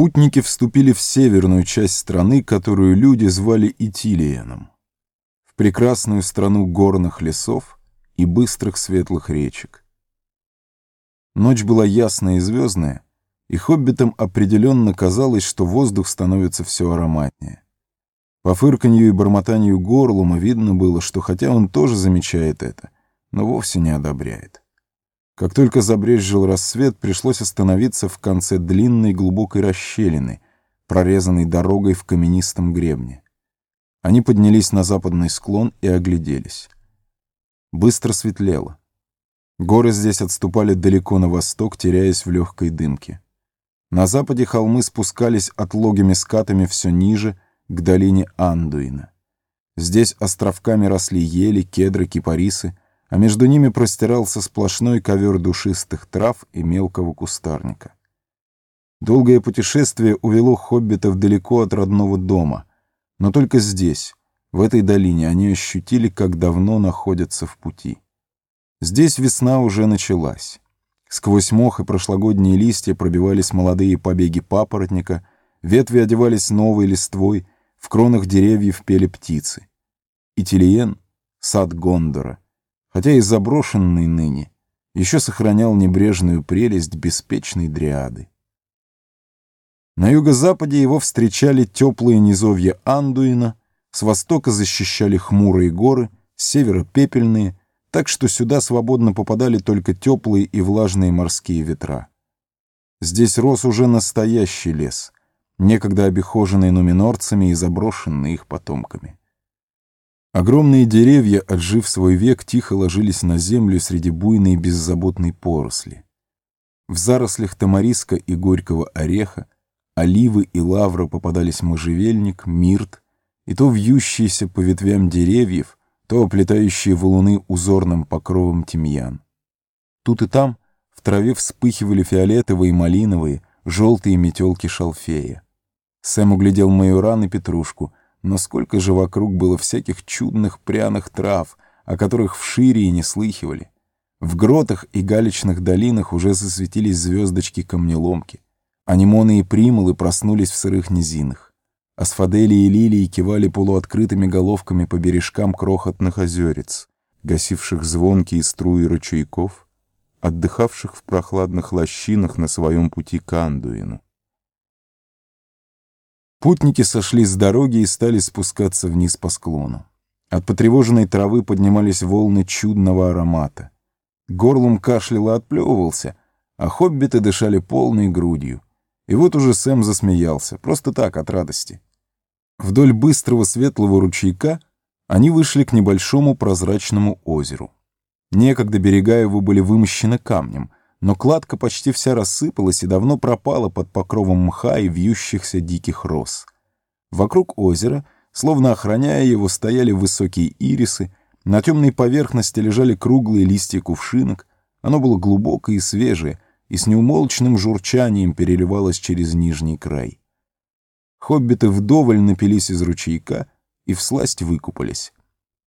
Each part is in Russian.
Путники вступили в северную часть страны, которую люди звали Итилиеном, в прекрасную страну горных лесов и быстрых светлых речек. Ночь была ясная и звездная, и хоббитам определенно казалось, что воздух становится все ароматнее. По фырканью и бормотанию горлума видно было, что хотя он тоже замечает это, но вовсе не одобряет. Как только забрезжил рассвет, пришлось остановиться в конце длинной глубокой расщелины, прорезанной дорогой в каменистом гребне. Они поднялись на западный склон и огляделись. Быстро светлело. Горы здесь отступали далеко на восток, теряясь в легкой дымке. На западе холмы спускались отлогими скатами все ниже — к долине Андуина. Здесь островками росли ели, кедры, кипарисы, а между ними простирался сплошной ковер душистых трав и мелкого кустарника. Долгое путешествие увело хоббитов далеко от родного дома, но только здесь, в этой долине, они ощутили, как давно находятся в пути. Здесь весна уже началась. Сквозь мох и прошлогодние листья пробивались молодые побеги папоротника, ветви одевались новой листвой, в кронах деревьев пели птицы. И Тилиен, сад Гондора, хотя и заброшенный ныне, еще сохранял небрежную прелесть беспечной дриады. На юго-западе его встречали теплые низовья Андуина, с востока защищали хмурые горы, с севера пепельные, так что сюда свободно попадали только теплые и влажные морские ветра. Здесь рос уже настоящий лес — некогда обихоженный нуминорцами и заброшенный их потомками. Огромные деревья, отжив свой век, тихо ложились на землю среди буйной беззаботной поросли. В зарослях тамариска и горького ореха, оливы и лавра попадались можжевельник, мирт, и то вьющиеся по ветвям деревьев, то оплетающие валуны узорным покровом тимьян. Тут и там в траве вспыхивали фиолетовые, малиновые, желтые метелки шалфея. Сэм углядел майоран и петрушку, но сколько же вокруг было всяких чудных пряных трав, о которых в шире и не слыхивали. В гротах и галечных долинах уже засветились звездочки-камнеломки. Анимоны и примулы проснулись в сырых низинах. Асфадели и лилии кивали полуоткрытыми головками по бережкам крохотных озерец, гасивших звонкие струи ручейков, отдыхавших в прохладных лощинах на своем пути к Андуину. Путники сошли с дороги и стали спускаться вниз по склону. От потревоженной травы поднимались волны чудного аромата. Горлом кашлял и отплевывался, а хоббиты дышали полной грудью. И вот уже Сэм засмеялся, просто так, от радости. Вдоль быстрого светлого ручейка они вышли к небольшому прозрачному озеру. Некогда берега его были вымощены камнем — но кладка почти вся рассыпалась и давно пропала под покровом мха и вьющихся диких роз. Вокруг озера, словно охраняя его, стояли высокие ирисы, на темной поверхности лежали круглые листья кувшинок, оно было глубокое и свежее, и с неумолчным журчанием переливалось через нижний край. Хоббиты вдоволь напились из ручейка и всласть выкупались.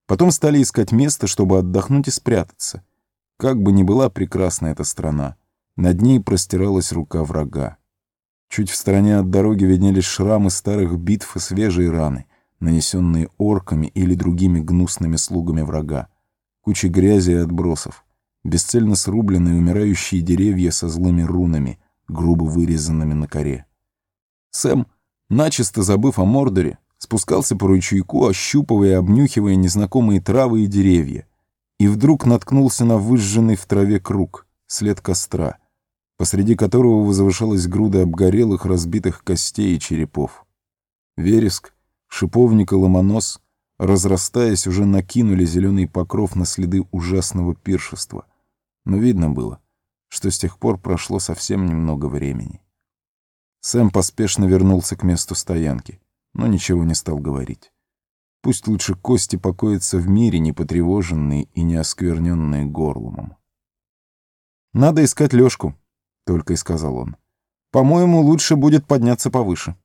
Потом стали искать место, чтобы отдохнуть и спрятаться — как бы ни была прекрасна эта страна, над ней простиралась рука врага. Чуть в стороне от дороги виднелись шрамы старых битв и свежие раны, нанесенные орками или другими гнусными слугами врага, куча грязи и отбросов, бесцельно срубленные умирающие деревья со злыми рунами, грубо вырезанными на коре. Сэм, начисто забыв о Мордоре, спускался по ручейку, ощупывая и обнюхивая незнакомые травы и деревья, и вдруг наткнулся на выжженный в траве круг, след костра, посреди которого возвышалась груда обгорелых разбитых костей и черепов. Вереск, шиповник и ломонос, разрастаясь, уже накинули зеленый покров на следы ужасного пиршества. Но видно было, что с тех пор прошло совсем немного времени. Сэм поспешно вернулся к месту стоянки, но ничего не стал говорить. Пусть лучше кости покоятся в мире, не потревоженные и не оскверненные горлумом. «Надо искать Лёшку», — только и сказал он. «По-моему, лучше будет подняться повыше».